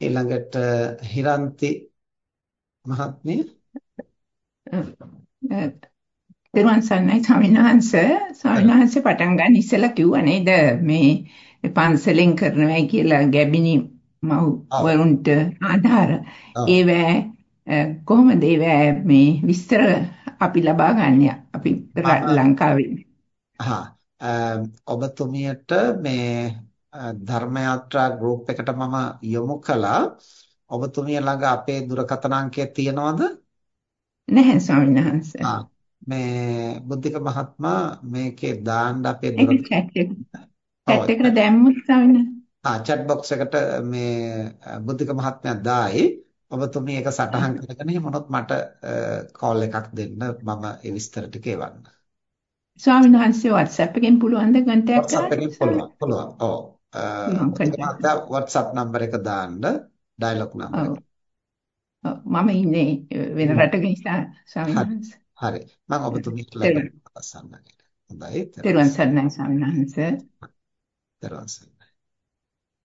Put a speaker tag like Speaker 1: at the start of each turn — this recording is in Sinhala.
Speaker 1: ඊළඟට හිරන්ති මහත්මිය.
Speaker 2: දරුවන් සන්නයි ස්වාමීන් වහන්සේ. ස්වාමීන් වහන්සේ පටන් ගන්න ඉස්සෙල්ලා කිව්වා නේද? මේ පන්සලෙන් කරනවායි කියලා ගැබිනි මව් වරුන්ට ආධාර. ඒවැ කොහොමද ඒවැ මේ විස්තර අපි ලබා ගන්න? අපි ලංකාවේ.
Speaker 1: හා ඔබතුමියට මේ ධර්ම යාත්‍රා ගෲප් එකට මම යොමු කළා. ඔබතුමිය ළඟ අපේ දුරකථන අංකය තියෙනවද?
Speaker 2: නැහැ ස්වාමීන් වහන්සේ.
Speaker 1: මේ බුද්ධික මහත්මයා මේකේ දාන්න අපේ දුරකථන
Speaker 2: චැට් එකට දැම්මොත් ස්වාමීන්
Speaker 1: ආ chat box එකට මේ බුද්ධික මහත්මයා දායි. ඔබතුමිය ඒක සටහන් කරගෙන එහෙමනොත් මට කෝල් එකක් දෙන්න මම ඒ විස්තර ටික එවන්න.
Speaker 2: ස්වාමීන් වහන්සේ WhatsApp එකෙන් පුළුවන්ද කන්ටැක්ට් කරන්න?
Speaker 1: WhatsApp එකෙන් පුළුවන්. පුළුවන්. ඔව්. මම WhatsApp නම්බර එක දාන්න ඩයලොග් නම්බර එක.
Speaker 2: මම ඉන්නේ වෙන රටක නිසා ස්වාමීන්.
Speaker 1: හරි. මම ඔබතුමීට ලැබෙන්න පසන්නගෙන. හොඳයි.
Speaker 2: තෙරුවන් සරණයි ස්වාමීන් වහන්සේ.
Speaker 1: තෙරුවන් සරණයි.